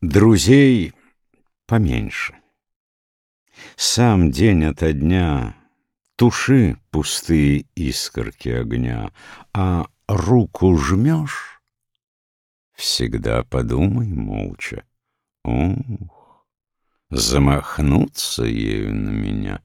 Друзей поменьше. Сам день ото дня Туши пустые искорки огня, А руку жмешь, всегда подумай молча. Ух, замахнуться ею на меня.